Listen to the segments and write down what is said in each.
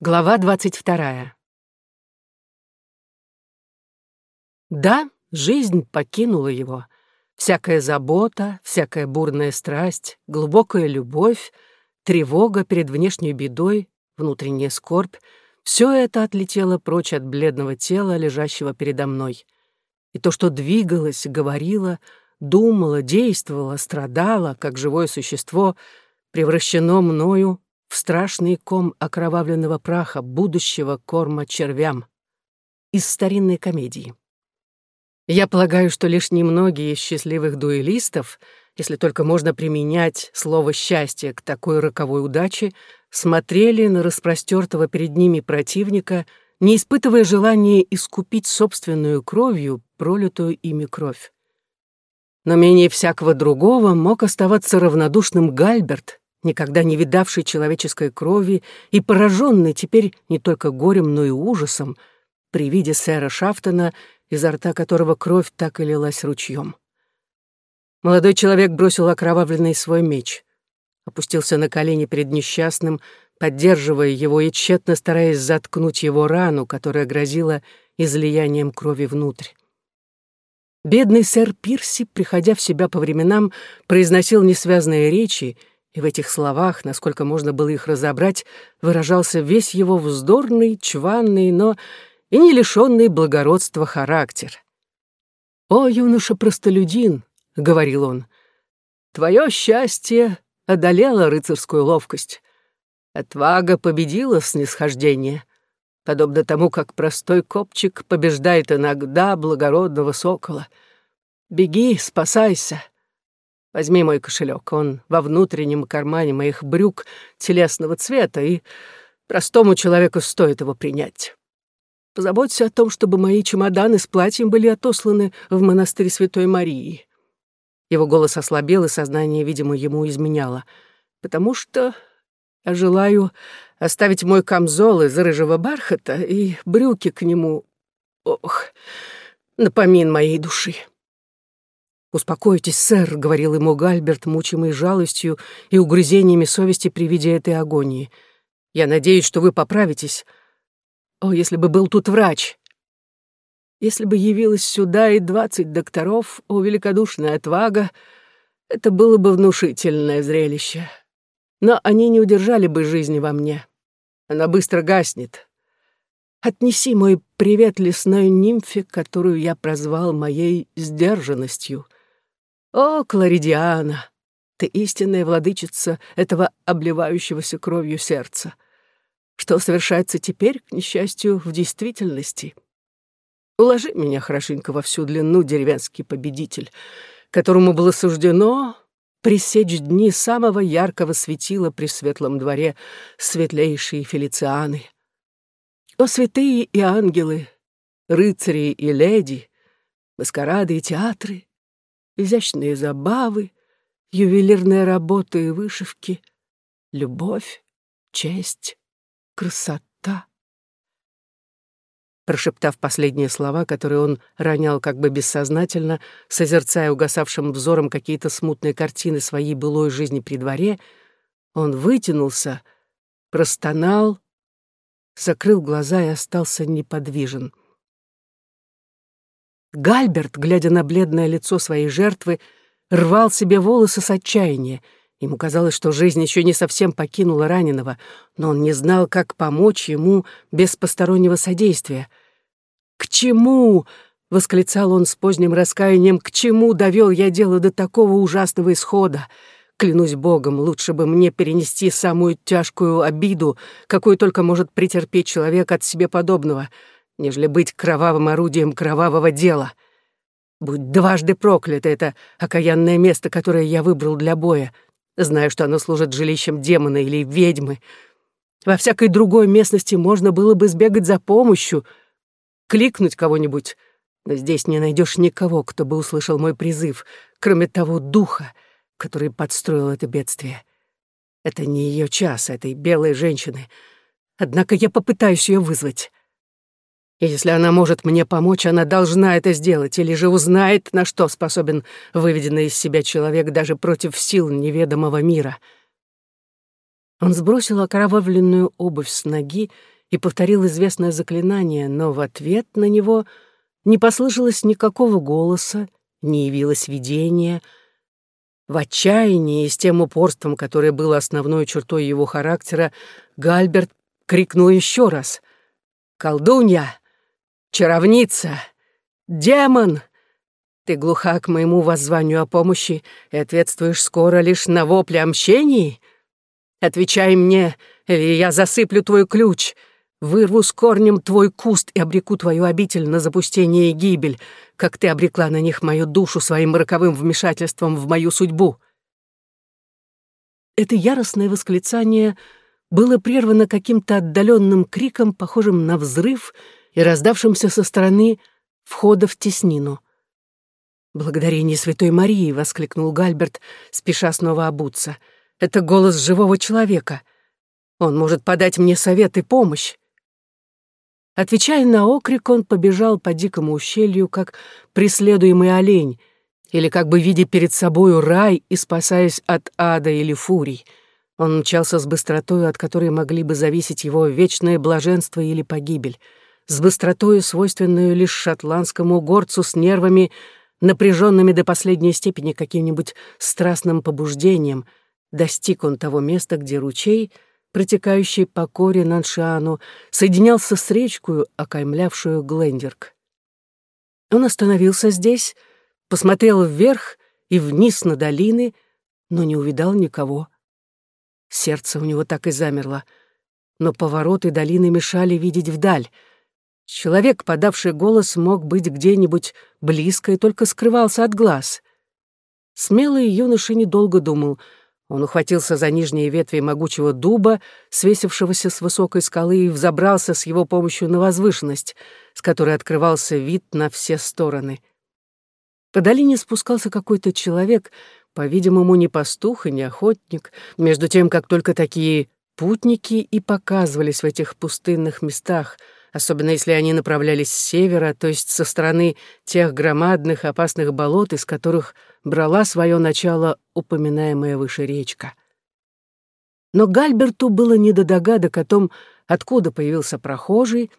Глава двадцать вторая. Да, жизнь покинула его. Всякая забота, всякая бурная страсть, глубокая любовь, тревога перед внешней бедой, внутренняя скорбь — все это отлетело прочь от бледного тела, лежащего передо мной. И то, что двигалось, говорило, думало, действовало, страдало, как живое существо, превращено мною в страшный ком окровавленного праха будущего корма червям. Из старинной комедии. Я полагаю, что лишь немногие из счастливых дуэлистов, если только можно применять слово «счастье» к такой роковой удаче, смотрели на распростертого перед ними противника, не испытывая желания искупить собственную кровью пролитую ими кровь. Но менее всякого другого мог оставаться равнодушным Гальберт, никогда не видавший человеческой крови и пораженный теперь не только горем, но и ужасом при виде сэра Шафтона, изо рта которого кровь так и лилась ручьем. Молодой человек бросил окровавленный свой меч, опустился на колени перед несчастным, поддерживая его и тщетно стараясь заткнуть его рану, которая грозила излиянием крови внутрь. Бедный сэр Пирси, приходя в себя по временам, произносил несвязные речи и в этих словах, насколько можно было их разобрать, выражался весь его вздорный, чванный, но и не лишенный благородства характер. «О, юноша-простолюдин!» — говорил он. «Твое счастье одолело рыцарскую ловкость. Отвага победила снисхождение, подобно тому, как простой копчик побеждает иногда благородного сокола. Беги, спасайся!» Возьми мой кошелек, он во внутреннем кармане моих брюк телесного цвета, и простому человеку стоит его принять. Позаботься о том, чтобы мои чемоданы с платьем были отосланы в монастырь Святой Марии». Его голос ослабел, и сознание, видимо, ему изменяло. «Потому что я желаю оставить мой камзол из рыжего бархата и брюки к нему. Ох, напомин моей души». «Успокойтесь, сэр», — говорил ему Гальберт, мучимый жалостью и угрызениями совести при виде этой агонии. «Я надеюсь, что вы поправитесь. О, если бы был тут врач!» Если бы явилось сюда и двадцать докторов, о, великодушная отвага, это было бы внушительное зрелище. Но они не удержали бы жизни во мне. Она быстро гаснет. Отнеси мой привет лесной нимфе, которую я прозвал моей сдержанностью — «О, Кларидиана, ты истинная владычица этого обливающегося кровью сердца. Что совершается теперь, к несчастью, в действительности? Уложи меня хорошенько во всю длину, деревенский победитель, которому было суждено пресечь дни самого яркого светила при светлом дворе светлейшие Фелицианы. О, святые и ангелы, рыцари и леди, маскарады и театры, изящные забавы, ювелирная работа и вышивки, любовь, честь, красота. Прошептав последние слова, которые он ронял как бы бессознательно, созерцая угасавшим взором какие-то смутные картины своей былой жизни при дворе, он вытянулся, простонал, закрыл глаза и остался неподвижен. Гальберт, глядя на бледное лицо своей жертвы, рвал себе волосы с отчаяния. Ему казалось, что жизнь еще не совсем покинула раненого, но он не знал, как помочь ему без постороннего содействия. «К чему?» — восклицал он с поздним раскаянием. «К чему довел я дело до такого ужасного исхода? Клянусь Богом, лучше бы мне перенести самую тяжкую обиду, какую только может претерпеть человек от себе подобного» нежели быть кровавым орудием кровавого дела. Будь дважды проклято это окаянное место, которое я выбрал для боя, зная, что оно служит жилищем демона или ведьмы. Во всякой другой местности можно было бы сбегать за помощью, кликнуть кого-нибудь, но здесь не найдешь никого, кто бы услышал мой призыв, кроме того духа, который подстроил это бедствие. Это не ее час, этой белой женщины. Однако я попытаюсь ее вызвать. И если она может мне помочь, она должна это сделать, или же узнает, на что способен выведенный из себя человек даже против сил неведомого мира. Он сбросил окровавленную обувь с ноги и повторил известное заклинание, но в ответ на него не послышалось никакого голоса, не явилось видения. В отчаянии и с тем упорством, которое было основной чертой его характера, Гальберт крикнул еще раз. «Колдунья! Чаровница! Демон! Ты глуха к моему воззванию о помощи и ответствуешь скоро лишь на вопли о мщении? Отвечай мне, или я засыплю твой ключ, вырву с корнем твой куст и обреку твою обитель на запустение и гибель, как ты обрекла на них мою душу своим роковым вмешательством в мою судьбу». Это яростное восклицание было прервано каким-то отдаленным криком, похожим на взрыв и раздавшимся со стороны входа в теснину. «Благодарение Святой Марии!» — воскликнул Гальберт, спеша снова обуться. «Это голос живого человека. Он может подать мне совет и помощь». Отвечая на окрик, он побежал по дикому ущелью, как преследуемый олень, или как бы видя перед собою рай и спасаясь от ада или фурий. Он мчался с быстротой, от которой могли бы зависеть его вечное блаженство или погибель, с быстротой, свойственную лишь шотландскому горцу с нервами, напряженными до последней степени каким-нибудь страстным побуждением, достиг он того места, где ручей, протекающий по коре Наншиану, соединялся с речкою, окаймлявшую Глендерк. Он остановился здесь, посмотрел вверх и вниз на долины, но не увидал никого. Сердце у него так и замерло, но повороты долины мешали видеть вдаль — Человек, подавший голос, мог быть где-нибудь близко и только скрывался от глаз. Смелый юноша недолго думал. Он ухватился за нижние ветви могучего дуба, свесившегося с высокой скалы, и взобрался с его помощью на возвышенность, с которой открывался вид на все стороны. По долине спускался какой-то человек, по-видимому, не пастух и не охотник, между тем, как только такие путники и показывались в этих пустынных местах — особенно если они направлялись с севера, то есть со стороны тех громадных опасных болот, из которых брала свое начало упоминаемая выше речка. Но Гальберту было не до догадок о том, откуда появился прохожий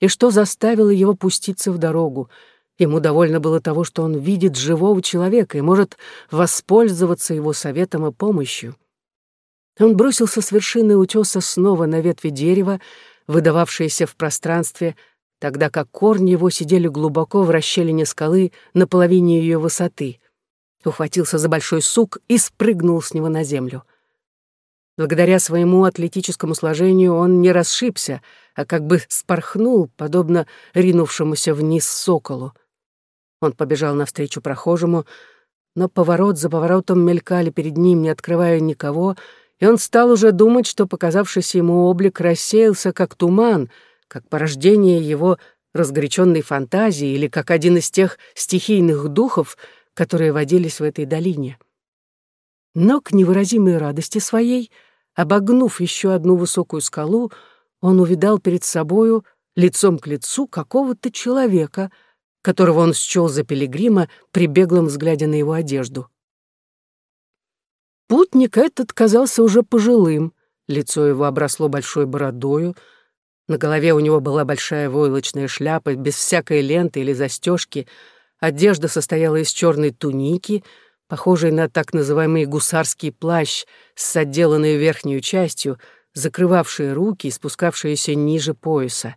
и что заставило его пуститься в дорогу. Ему довольно было того, что он видит живого человека и может воспользоваться его советом и помощью. Он бросился с вершины утеса снова на ветви дерева, выдававшиеся в пространстве, тогда как корни его сидели глубоко в расщелине скалы на половине ее высоты. Ухватился за большой сук и спрыгнул с него на землю. Благодаря своему атлетическому сложению он не расшибся, а как бы спорхнул, подобно ринувшемуся вниз соколу. Он побежал навстречу прохожему, но поворот за поворотом мелькали перед ним, не открывая никого, и он стал уже думать, что показавшийся ему облик рассеялся как туман, как порождение его разгоряченной фантазии или как один из тех стихийных духов, которые водились в этой долине. Но к невыразимой радости своей, обогнув еще одну высокую скалу, он увидал перед собою лицом к лицу какого-то человека, которого он счел за пилигрима при беглом взгляде на его одежду. Путник этот казался уже пожилым, лицо его обросло большой бородою, на голове у него была большая войлочная шляпа без всякой ленты или застежки, одежда состояла из черной туники, похожей на так называемый гусарский плащ с отделанной верхней частью, закрывавшей руки и спускавшиеся ниже пояса.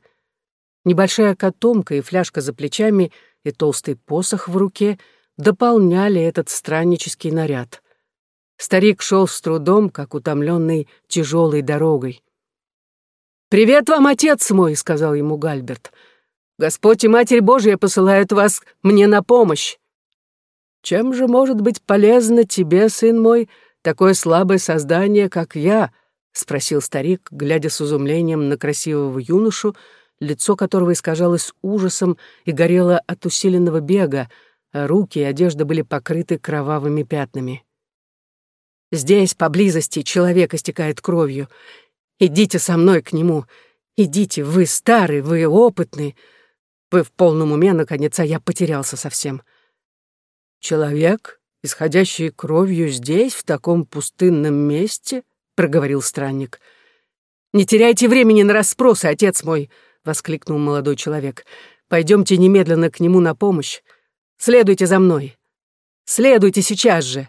Небольшая котомка и фляжка за плечами и толстый посох в руке дополняли этот страннический наряд. Старик шел с трудом, как утомленный тяжелой дорогой. «Привет вам, отец мой!» — сказал ему Гальберт. «Господь и Матерь Божия посылают вас мне на помощь. Чем же может быть полезно тебе, сын мой, такое слабое создание, как я?» — спросил старик, глядя с изумлением на красивого юношу, лицо которого искажалось ужасом и горело от усиленного бега, а руки и одежда были покрыты кровавыми пятнами. Здесь, поблизости, человек истекает кровью. Идите со мной к нему. Идите, вы старый, вы опытный. Вы в полном уме, наконец, а я потерялся совсем. Человек, исходящий кровью здесь, в таком пустынном месте, — проговорил странник. «Не теряйте времени на расспросы, отец мой!» — воскликнул молодой человек. «Пойдемте немедленно к нему на помощь. Следуйте за мной. Следуйте сейчас же!»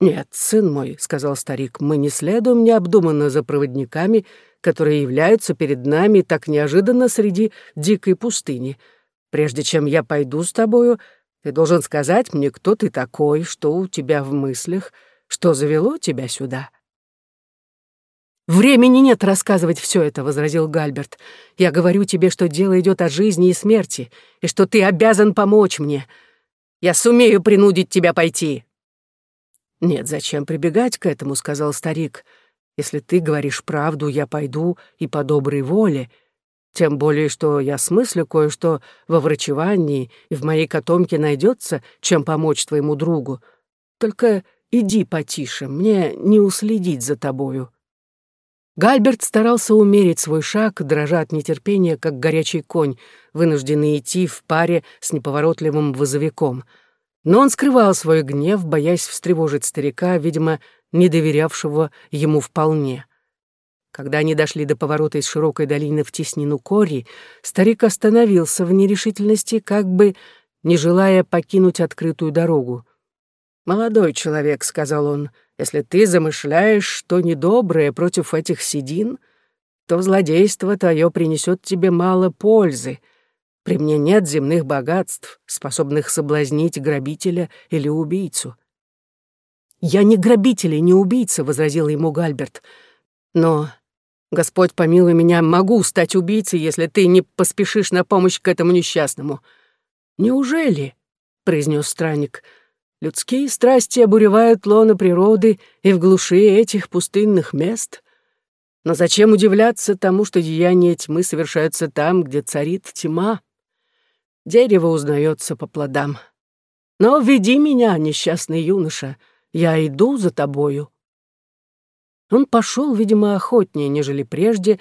«Нет, сын мой», — сказал старик, — «мы не следуем необдуманно за проводниками, которые являются перед нами так неожиданно среди дикой пустыни. Прежде чем я пойду с тобою, ты должен сказать мне, кто ты такой, что у тебя в мыслях, что завело тебя сюда». «Времени нет рассказывать все это», — возразил Гальберт. «Я говорю тебе, что дело идет о жизни и смерти, и что ты обязан помочь мне. Я сумею принудить тебя пойти». «Нет, зачем прибегать к этому», — сказал старик. «Если ты говоришь правду, я пойду и по доброй воле, тем более, что я смыслю кое-что во врачевании, и в моей котомке найдется, чем помочь твоему другу. Только иди потише, мне не уследить за тобою». Гальберт старался умерить свой шаг, дрожа от нетерпения, как горячий конь, вынужденный идти в паре с неповоротливым вызовиком. Но он скрывал свой гнев, боясь встревожить старика, видимо, не доверявшего ему вполне. Когда они дошли до поворота из широкой долины в теснину Кори, старик остановился в нерешительности, как бы не желая покинуть открытую дорогу. «Молодой человек», — сказал он, — «если ты замышляешь что недоброе против этих седин, то злодейство твое принесет тебе мало пользы. При мне нет земных богатств, способных соблазнить грабителя или убийцу». «Я не грабитель и не убийца», — возразил ему Гальберт. «Но Господь, помилуй меня, могу стать убийцей, если ты не поспешишь на помощь к этому несчастному». «Неужели?» — произнес странник. «Людские страсти обуревают лоно природы и в глуши этих пустынных мест. Но зачем удивляться тому, что деяния тьмы совершаются там, где царит тьма? Дерево узнается по плодам. Но веди меня, несчастный юноша, я иду за тобою». Он пошел, видимо, охотнее, нежели прежде,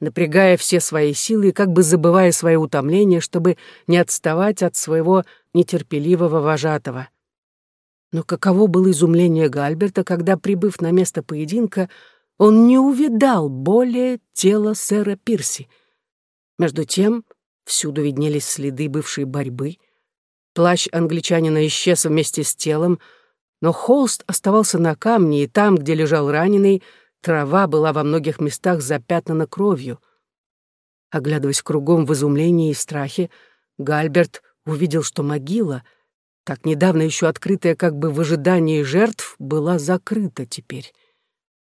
напрягая все свои силы и как бы забывая свое утомление, чтобы не отставать от своего нетерпеливого вожатого. Но каково было изумление Гальберта, когда, прибыв на место поединка, он не увидал более тела сэра Пирси. Между тем всюду виднелись следы бывшей борьбы. Плащ англичанина исчез вместе с телом — но холст оставался на камне, и там, где лежал раненый, трава была во многих местах запятнана кровью. Оглядываясь кругом в изумлении и страхе, Гальберт увидел, что могила, так недавно еще открытая как бы в ожидании жертв, была закрыта теперь.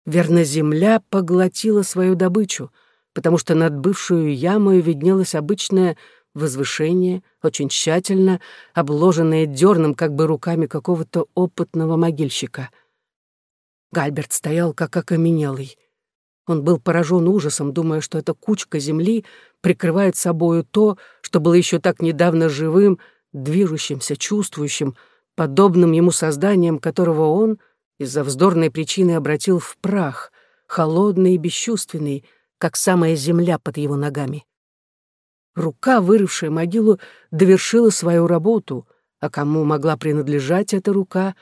Верно, земля поглотила свою добычу, потому что над бывшую ямою виднелась обычная возвышение, очень тщательно, обложенное дерном как бы руками какого-то опытного могильщика. Гальберт стоял как окаменелый. Он был поражен ужасом, думая, что эта кучка земли прикрывает собою то, что было еще так недавно живым, движущимся, чувствующим, подобным ему созданием, которого он из-за вздорной причины обратил в прах, холодный и бесчувственный, как самая земля под его ногами. Рука, вырывшая могилу, довершила свою работу, а кому могла принадлежать эта рука,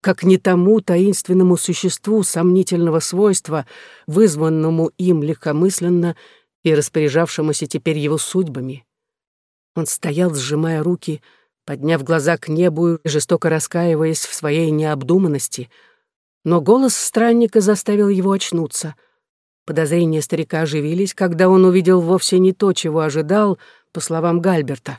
как не тому таинственному существу сомнительного свойства, вызванному им легкомысленно и распоряжавшемуся теперь его судьбами. Он стоял, сжимая руки, подняв глаза к небу и жестоко раскаиваясь в своей необдуманности, но голос странника заставил его очнуться — Подозрения старика оживились, когда он увидел вовсе не то, чего ожидал, по словам Гальберта.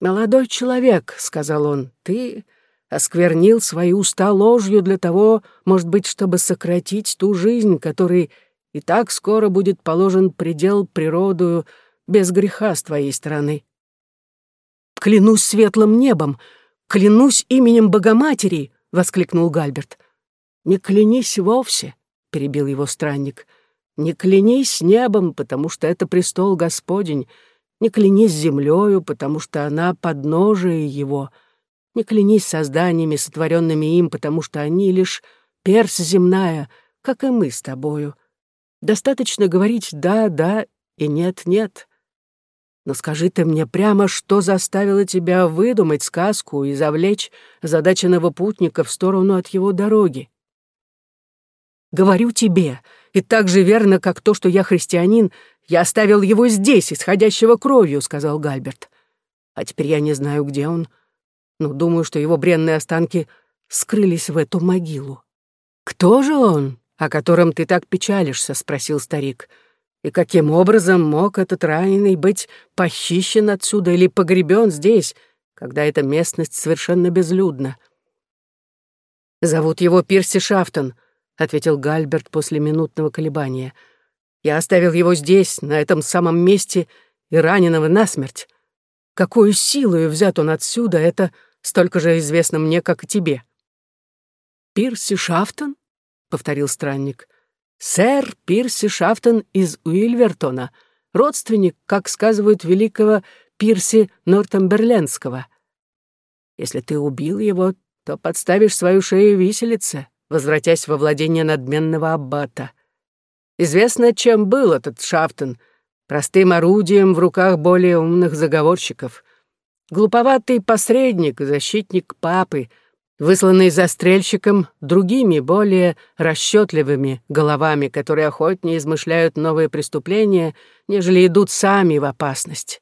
«Молодой человек», — сказал он, — «ты осквернил свои уста ложью для того, может быть, чтобы сократить ту жизнь, которой и так скоро будет положен предел природою без греха с твоей стороны». «Клянусь светлым небом! Клянусь именем Богоматери!» — воскликнул Гальберт. «Не клянись вовсе!» Перебил его странник. «Не клянись небом, потому что это престол Господень, не клянись землею, потому что она подножие его, не клянись созданиями, сотворенными им, потому что они лишь перс земная, как и мы с тобою. Достаточно говорить «да, да» и «нет, нет». Но скажи ты мне прямо, что заставило тебя выдумать сказку и завлечь задаченного путника в сторону от его дороги? Говорю тебе, и так же верно, как то, что я христианин, я оставил его здесь, исходящего кровью», — сказал Гальберт. «А теперь я не знаю, где он, но думаю, что его бренные останки скрылись в эту могилу». «Кто же он, о котором ты так печалишься?» — спросил старик. «И каким образом мог этот раненый быть похищен отсюда или погребен здесь, когда эта местность совершенно безлюдна?» «Зовут его Пирси Шафтон», — ответил Гальберт после минутного колебания. «Я оставил его здесь, на этом самом месте, и раненого насмерть. Какую силою взят он отсюда, это столько же известно мне, как и тебе». «Пирси Шафтон?» — повторил странник. «Сэр Пирси Шафтон из Уильвертона, родственник, как сказывают, великого Пирси Нортамберлендского. Если ты убил его, то подставишь свою шею виселице, возвратясь во владение надменного аббата. Известно, чем был этот Шафтон, простым орудием в руках более умных заговорщиков. Глуповатый посредник, защитник папы, высланный застрельщиком другими, более расчетливыми головами, которые охотнее измышляют новые преступления, нежели идут сами в опасность.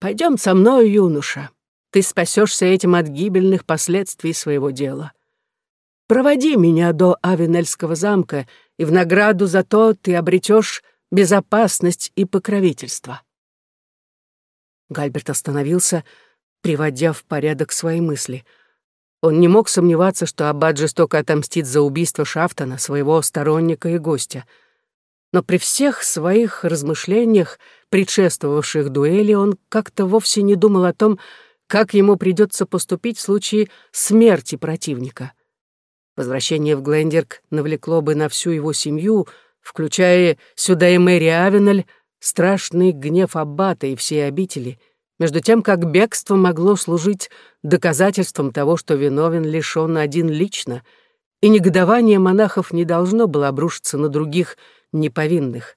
Пойдем со мной, юноша. Ты спасешься этим от гибельных последствий своего дела. Проводи меня до Авенельского замка, и в награду за то ты обретешь безопасность и покровительство». Гальберт остановился, приводя в порядок свои мысли. Он не мог сомневаться, что Аббат жестоко отомстит за убийство Шафтона, своего сторонника и гостя. Но при всех своих размышлениях, предшествовавших дуэли, он как-то вовсе не думал о том, как ему придется поступить в случае смерти противника. Возвращение в Глендерк навлекло бы на всю его семью, включая сюда и Мэри Авенель, страшный гнев Аббата и всей обители, между тем как бегство могло служить доказательством того, что виновен лишь он один лично, и негодование монахов не должно было обрушиться на других неповинных.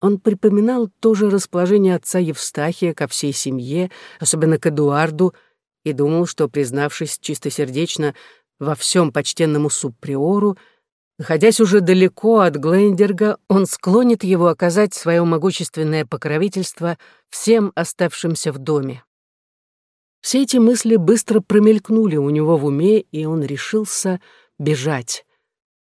Он припоминал тоже расположение отца Евстахия ко всей семье, особенно к Эдуарду, и думал, что, признавшись чистосердечно во всем почтенному субприору, находясь уже далеко от Глендерга, он склонит его оказать свое могущественное покровительство всем оставшимся в доме. Все эти мысли быстро промелькнули у него в уме, и он решился бежать.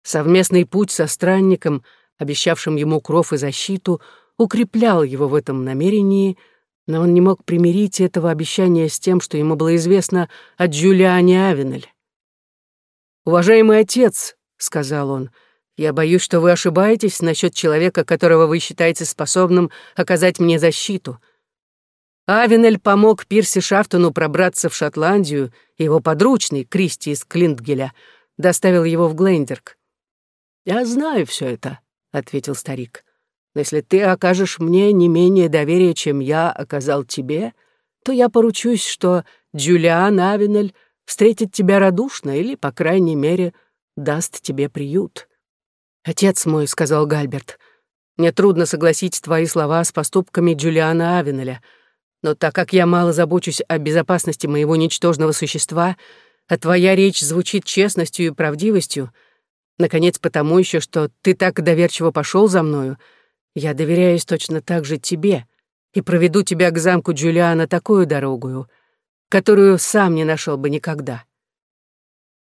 Совместный путь со странником — обещавшим ему кров и защиту, укреплял его в этом намерении, но он не мог примирить этого обещания с тем, что ему было известно от Джулиане Авенель. «Уважаемый отец», — сказал он, — «я боюсь, что вы ошибаетесь насчет человека, которого вы считаете способным оказать мне защиту». Авенель помог Пирсе Шафтону пробраться в Шотландию, его подручный, Кристи из Клинтгеля, доставил его в Глендерк. «Я знаю все это», — ответил старик. «Но если ты окажешь мне не менее доверия, чем я оказал тебе, то я поручусь, что Джулиан Авенель встретит тебя радушно или, по крайней мере, даст тебе приют». «Отец мой», — сказал Гальберт, — «мне трудно согласить твои слова с поступками Джулиана Авенеля, но так как я мало забочусь о безопасности моего ничтожного существа, а твоя речь звучит честностью и правдивостью, — Наконец, потому еще, что ты так доверчиво пошел за мною, я доверяюсь точно так же тебе и проведу тебя к замку Джулиана такую дорогую, которую сам не нашел бы никогда.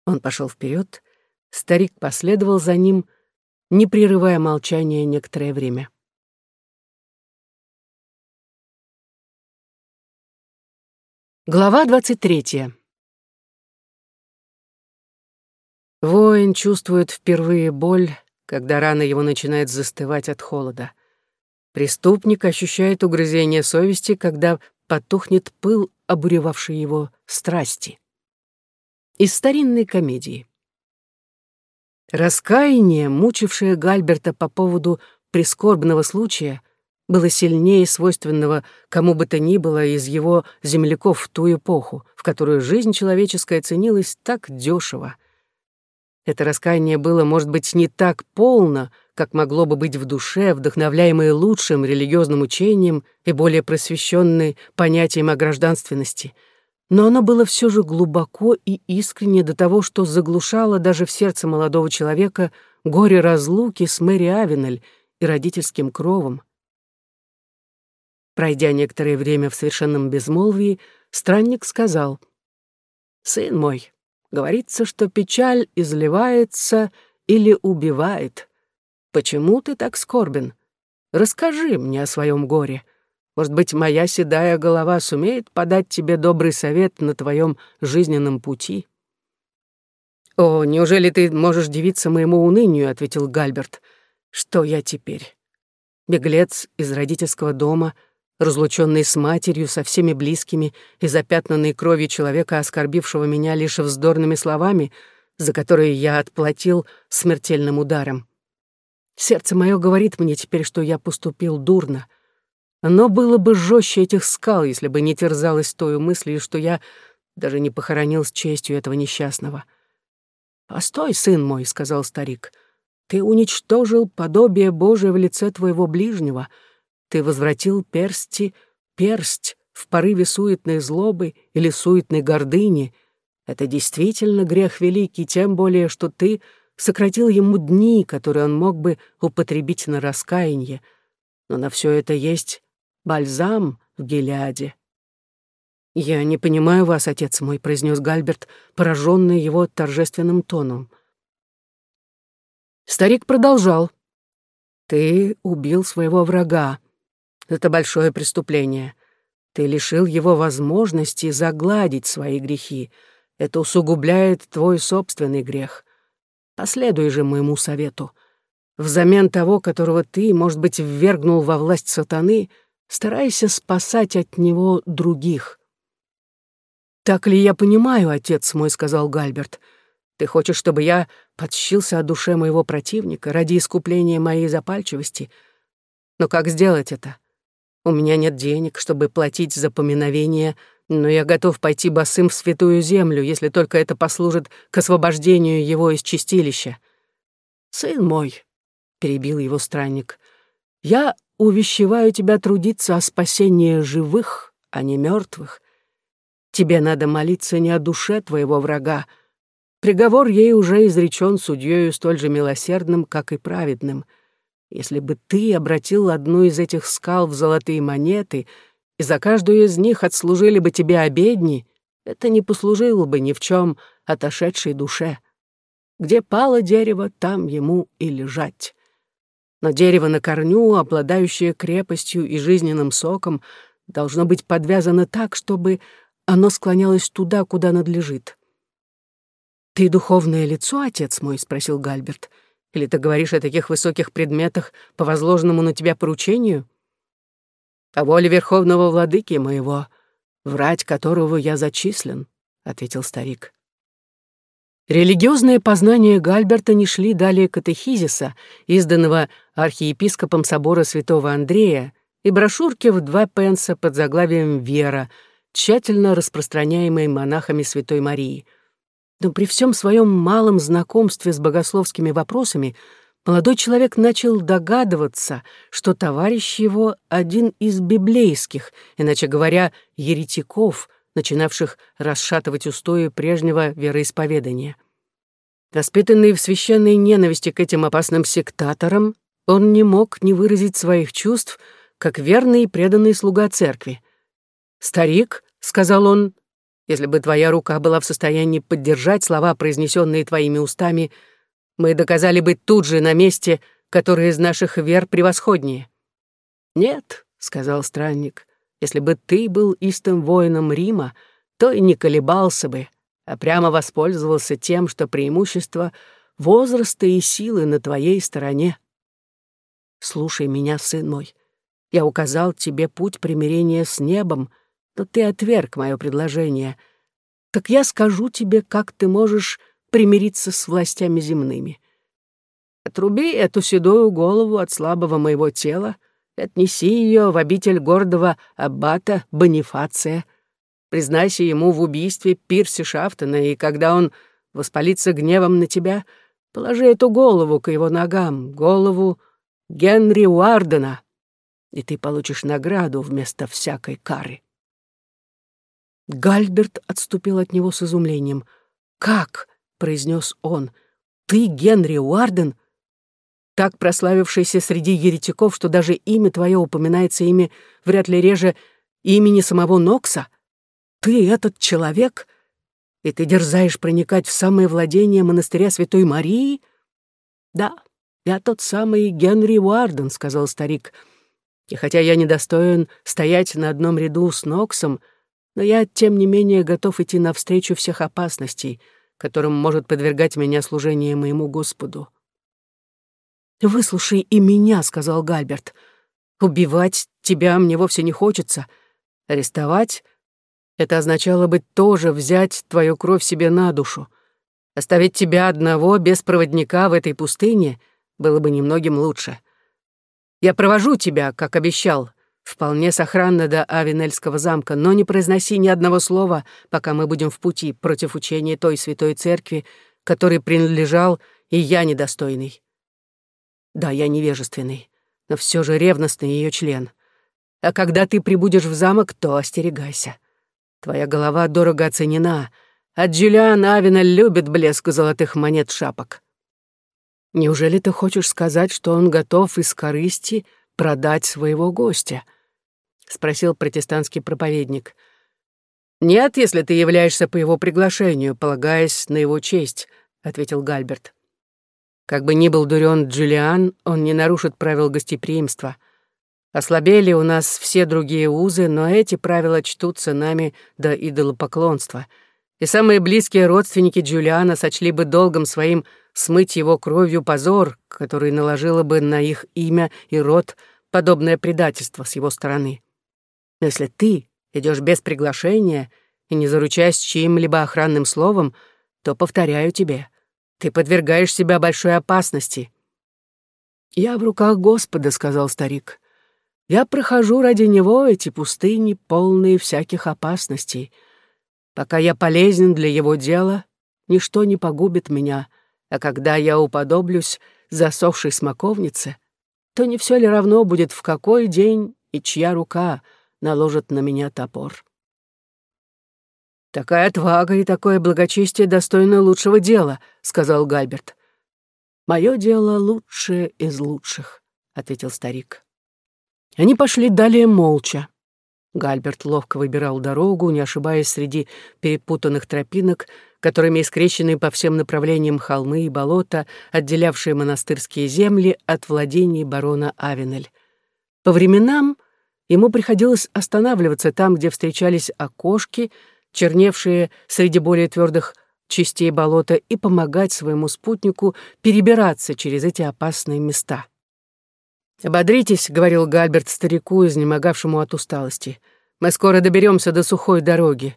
Он пошел вперед, старик последовал за ним, не прерывая молчания некоторое время. Глава двадцать третья. Воин чувствует впервые боль, когда рана его начинает застывать от холода. Преступник ощущает угрызение совести, когда потухнет пыл, обуревавший его страсти. Из старинной комедии. Раскаяние, мучившее Гальберта по поводу прискорбного случая, было сильнее свойственного кому бы то ни было из его земляков в ту эпоху, в которую жизнь человеческая ценилась так дешево. Это раскаяние было, может быть, не так полно, как могло бы быть в душе, вдохновляемой лучшим религиозным учением и более просвещенной понятием о гражданственности. Но оно было все же глубоко и искренне до того, что заглушало даже в сердце молодого человека горе разлуки с Мэри Авенель и родительским кровом. Пройдя некоторое время в совершенном безмолвии, странник сказал, «Сын мой, говорится, что печаль изливается или убивает. Почему ты так скорбен? Расскажи мне о своем горе. Может быть, моя седая голова сумеет подать тебе добрый совет на твоем жизненном пути?» «О, неужели ты можешь дивиться моему унынию?» — ответил Гальберт. «Что я теперь? Беглец из родительского дома, разлученный с матерью, со всеми близкими и запятнанный кровью человека, оскорбившего меня лишь вздорными словами, за которые я отплатил смертельным ударом. Сердце мое говорит мне теперь, что я поступил дурно. Оно было бы жестче этих скал, если бы не терзалось той мыслью, что я даже не похоронил с честью этого несчастного». «Постой, сын мой», — сказал старик, — «ты уничтожил подобие Божие в лице твоего ближнего, ты возвратил персти, персть в порыве суетной злобы или суетной гордыни. Это действительно грех великий, тем более, что ты сократил ему дни, которые он мог бы употребить на раскаяние. Но на все это есть бальзам в Гелиаде. «Я не понимаю вас, отец мой», — произнес Гальберт, пораженный его торжественным тоном. Старик продолжал. «Ты убил своего врага. Это большое преступление. Ты лишил его возможности загладить свои грехи. Это усугубляет твой собственный грех. Последуй же моему совету. Взамен того, которого ты, может быть, ввергнул во власть сатаны, старайся спасать от него других. «Так ли я понимаю, отец мой?» — сказал Гальберт. «Ты хочешь, чтобы я подщился о душе моего противника ради искупления моей запальчивости? Но как сделать это? У меня нет денег, чтобы платить за поминовение, но я готов пойти босым в святую землю, если только это послужит к освобождению его из чистилища». «Сын мой», — перебил его странник, — «я увещеваю тебя трудиться о спасении живых, а не мертвых. Тебе надо молиться не о душе твоего врага. Приговор ей уже изречен судьею столь же милосердным, как и праведным. Если бы ты обратил одну из этих скал в золотые монеты, и за каждую из них отслужили бы тебе обедни, это не послужило бы ни в чем отошедшей душе. Где пало дерево, там ему и лежать. Но дерево на корню, обладающее крепостью и жизненным соком, должно быть подвязано так, чтобы оно склонялось туда, куда надлежит. «Ты духовное лицо, отец мой?» — спросил Гальберт. «Или ты говоришь о таких высоких предметах по возложенному на тебя поручению?» «По воле верховного владыки моего, врать которого я зачислен», — ответил старик. Религиозные познания Гальберта не шли далее катехизиса, изданного архиепископом собора святого Андрея, и брошюрки в два пенса под заглавием «Вера», тщательно распространяемой монахами Святой Марии. Но при всем своем малом знакомстве с богословскими вопросами молодой человек начал догадываться, что товарищ его один из библейских, иначе говоря, еретиков, начинавших расшатывать устои прежнего вероисповедания. Воспитанный в священной ненависти к этим опасным сектаторам, он не мог не выразить своих чувств, как верный и преданный слуга церкви. «Старик», — сказал он, — «если бы твоя рука была в состоянии поддержать слова, произнесенные твоими устами, мы доказали бы тут же на месте, который из наших вер превосходнее». «Нет», — сказал странник, — «если бы ты был истым воином Рима, то и не колебался бы, а прямо воспользовался тем, что преимущество возраста и силы на твоей стороне. Слушай меня, сын мой, я указал тебе путь примирения с небом, то ты отверг мое предложение. Так я скажу тебе, как ты можешь примириться с властями земными. Отруби эту седую голову от слабого моего тела отнеси ее в обитель гордого аббата Бонифация. Признайся ему в убийстве Пирси Шафтона, и когда он воспалится гневом на тебя, положи эту голову к его ногам, голову Генри Уардена, и ты получишь награду вместо всякой кары. Гальберт отступил от него с изумлением. «Как?» — произнес он. «Ты Генри Уарден? так прославившийся среди еретиков, что даже имя твое упоминается ими вряд ли реже имени самого Нокса? Ты этот человек? И ты дерзаешь проникать в самое владение монастыря Святой Марии? Да, я тот самый Генри Уарден, сказал старик. И хотя я недостоин стоять на одном ряду с Ноксом, но я, тем не менее, готов идти навстречу всех опасностей, которым может подвергать меня служение моему Господу. «Выслушай и меня», — сказал Гальберт. «Убивать тебя мне вовсе не хочется. Арестовать — это означало бы тоже взять твою кровь себе на душу. Оставить тебя одного, без проводника в этой пустыне, было бы немногим лучше. Я провожу тебя, как обещал, вполне сохранно до Авинельского замка, но не произноси ни одного слова, пока мы будем в пути против учения той святой церкви, которой принадлежал и я недостойный. Да, я невежественный, но все же ревностный ее член. А когда ты прибудешь в замок, то остерегайся. Твоя голова дорого оценена, а Джулиан Авина любит блеск золотых монет шапок. Неужели ты хочешь сказать, что он готов из корысти продать своего гостя?» — спросил протестантский проповедник. «Нет, если ты являешься по его приглашению, полагаясь на его честь», — ответил Гальберт. Как бы ни был дурен Джулиан, он не нарушит правил гостеприимства. Ослабели у нас все другие узы, но эти правила чтутся нами до идолопоклонства. И самые близкие родственники Джулиана сочли бы долгом своим смыть его кровью позор, который наложило бы на их имя и род подобное предательство с его стороны. Но если ты идешь без приглашения и не заручаясь чьим-либо охранным словом, то, повторяю тебе, ты подвергаешь себя большой опасности». «Я в руках Господа», — сказал старик. «Я прохожу ради Него эти пустыни, полные всяких опасностей. Пока я полезен для Его дела, ничто не погубит меня, а когда я уподоблюсь засохшей смоковнице, то не все ли равно будет, в какой день и чья рука наложит на меня топор?» «Такая отвага и такое благочестие достойны лучшего дела», — сказал Гальберт. «Мое дело лучшее из лучших», — ответил старик. Они пошли далее молча. Гальберт ловко выбирал дорогу, не ошибаясь среди перепутанных тропинок, которыми искрещены по всем направлениям холмы и болота, отделявшие монастырские земли от владений барона Авенель. По временам ему приходилось останавливаться там, где встречались окошки — черневшие среди более твердых частей болота, и помогать своему спутнику перебираться через эти опасные места. «Ободритесь», — говорил Гальберт старику, изнемогавшему от усталости. «Мы скоро доберемся до сухой дороги.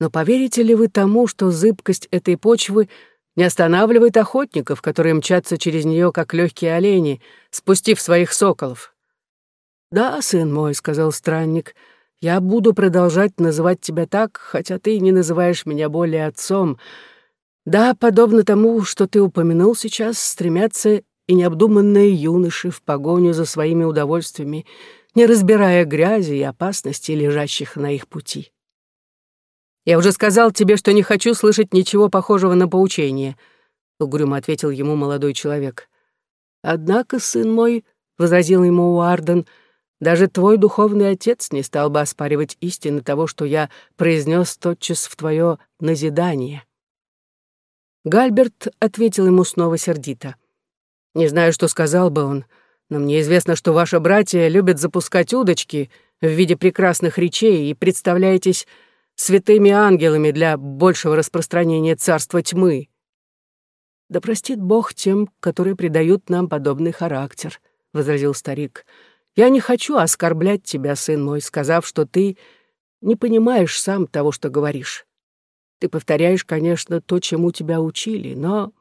Но поверите ли вы тому, что зыбкость этой почвы не останавливает охотников, которые мчатся через нее, как легкие олени, спустив своих соколов?» «Да, сын мой», — сказал странник, — я буду продолжать называть тебя так, хотя ты не называешь меня более отцом. Да, подобно тому, что ты упомянул сейчас, стремятся и необдуманные юноши в погоню за своими удовольствиями, не разбирая грязи и опасностей, лежащих на их пути. «Я уже сказал тебе, что не хочу слышать ничего похожего на поучение», — угрюмо ответил ему молодой человек. «Однако, сын мой», — возразил ему Уарден, — даже твой духовный отец не стал бы оспаривать истины того, что я произнес тотчас в твое назидание. Гальберт ответил ему снова сердито. «Не знаю, что сказал бы он, но мне известно, что ваши братья любят запускать удочки в виде прекрасных речей и представляетесь святыми ангелами для большего распространения царства тьмы. Да простит Бог тем, которые придают нам подобный характер», — возразил старик, — я не хочу оскорблять тебя, сын мой, сказав, что ты не понимаешь сам того, что говоришь. Ты повторяешь, конечно, то, чему тебя учили, но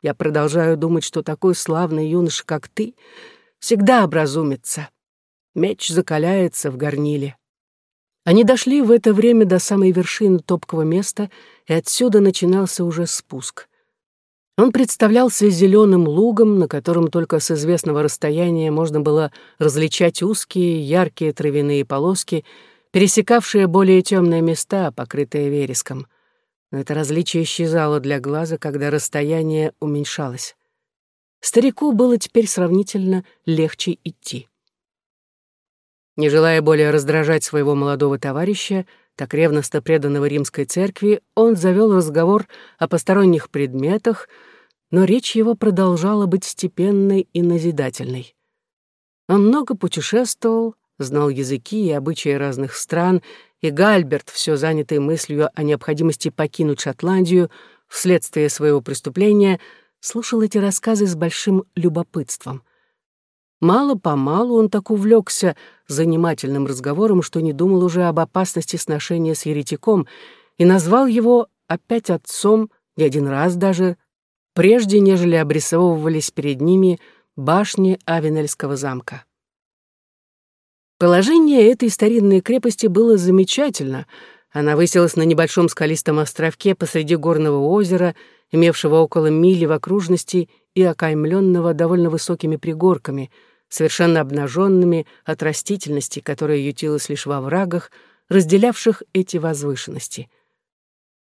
я продолжаю думать, что такой славный юноша, как ты, всегда образумится. Меч закаляется в горниле. Они дошли в это время до самой вершины топкого места, и отсюда начинался уже спуск. Он представлялся зеленым лугом, на котором только с известного расстояния можно было различать узкие, яркие травяные полоски, пересекавшие более темные места, покрытые вереском. Но это различие исчезало для глаза, когда расстояние уменьшалось. Старику было теперь сравнительно легче идти. Не желая более раздражать своего молодого товарища, так ревностно преданного римской церкви, он завел разговор о посторонних предметах, но речь его продолжала быть степенной и назидательной. Он много путешествовал, знал языки и обычаи разных стран, и Гальберт, все занятый мыслью о необходимости покинуть Шотландию вследствие своего преступления, слушал эти рассказы с большим любопытством. Мало-помалу он так увлекся занимательным разговором, что не думал уже об опасности сношения с еретиком и назвал его опять отцом, не один раз даже, прежде нежели обрисовывались перед ними башни Авенельского замка. Положение этой старинной крепости было замечательно. Она высилась на небольшом скалистом островке посреди горного озера, имевшего около мили в окружности и окаймленного довольно высокими пригорками, совершенно обнаженными от растительности, которая ютилась лишь во врагах, разделявших эти возвышенности.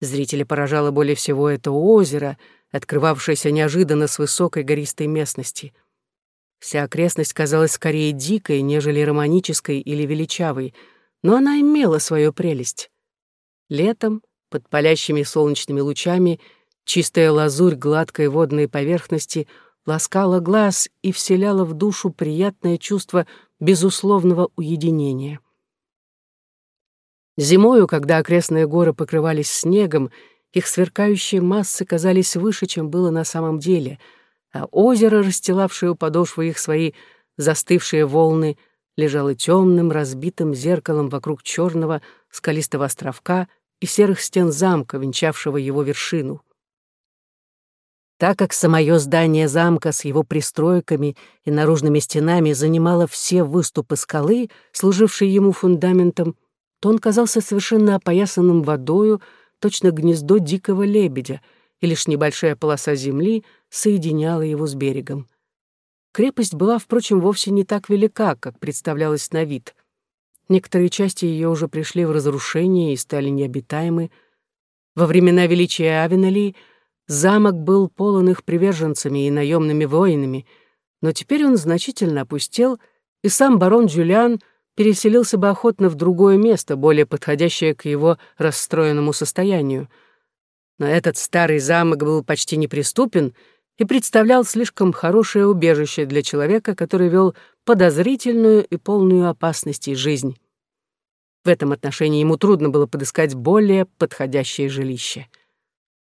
Зрителя поражало более всего это озеро, открывавшееся неожиданно с высокой гористой местности — Вся окрестность казалась скорее дикой, нежели романической или величавой, но она имела свою прелесть. Летом, под палящими солнечными лучами, чистая лазурь гладкой водной поверхности ласкала глаз и вселяла в душу приятное чувство безусловного уединения. Зимою, когда окрестные горы покрывались снегом, их сверкающие массы казались выше, чем было на самом деле — а озеро, расстилавшее у подошвы их свои застывшие волны, лежало темным, разбитым зеркалом вокруг черного скалистого островка и серых стен замка, венчавшего его вершину. Так как самое здание замка с его пристройками и наружными стенами занимало все выступы скалы, служившие ему фундаментом, то он казался совершенно опоясанным водою, точно гнездо дикого лебедя — и лишь небольшая полоса земли соединяла его с берегом. Крепость была, впрочем, вовсе не так велика, как представлялась на вид. Некоторые части ее уже пришли в разрушение и стали необитаемы. Во времена величия Авенелии замок был полон их приверженцами и наемными воинами, но теперь он значительно опустел, и сам барон Джулиан переселился бы охотно в другое место, более подходящее к его расстроенному состоянию — но этот старый замок был почти неприступен и представлял слишком хорошее убежище для человека, который вел подозрительную и полную опасностей жизнь. В этом отношении ему трудно было подыскать более подходящее жилище.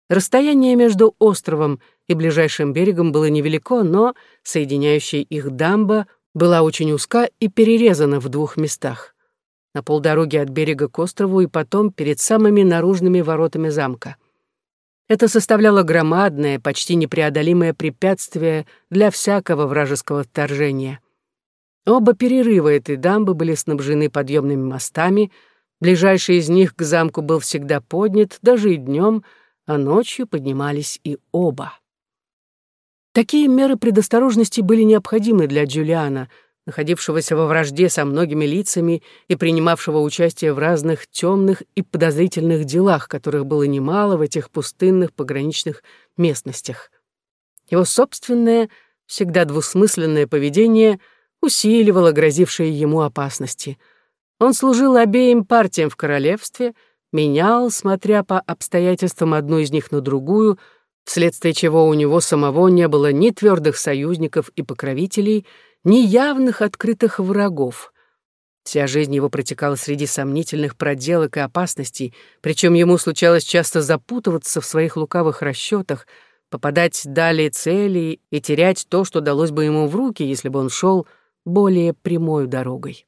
Расстояние между островом и ближайшим берегом было невелико, но соединяющая их дамба была очень узка и перерезана в двух местах. На полдороги от берега к острову и потом перед самыми наружными воротами замка. Это составляло громадное, почти непреодолимое препятствие для всякого вражеского вторжения. Оба перерыва этой дамбы были снабжены подъемными мостами, ближайший из них к замку был всегда поднят, даже и днем, а ночью поднимались и оба. Такие меры предосторожности были необходимы для Джулиана — находившегося во вражде со многими лицами и принимавшего участие в разных темных и подозрительных делах, которых было немало в этих пустынных пограничных местностях. Его собственное, всегда двусмысленное поведение усиливало грозившие ему опасности. Он служил обеим партиям в королевстве, менял, смотря по обстоятельствам одну из них на другую, вследствие чего у него самого не было ни твердых союзников и покровителей — ни явных открытых врагов. Вся жизнь его протекала среди сомнительных проделок и опасностей, причем ему случалось часто запутываться в своих лукавых расчетах, попадать далее цели и терять то, что далось бы ему в руки, если бы он шел более прямой дорогой.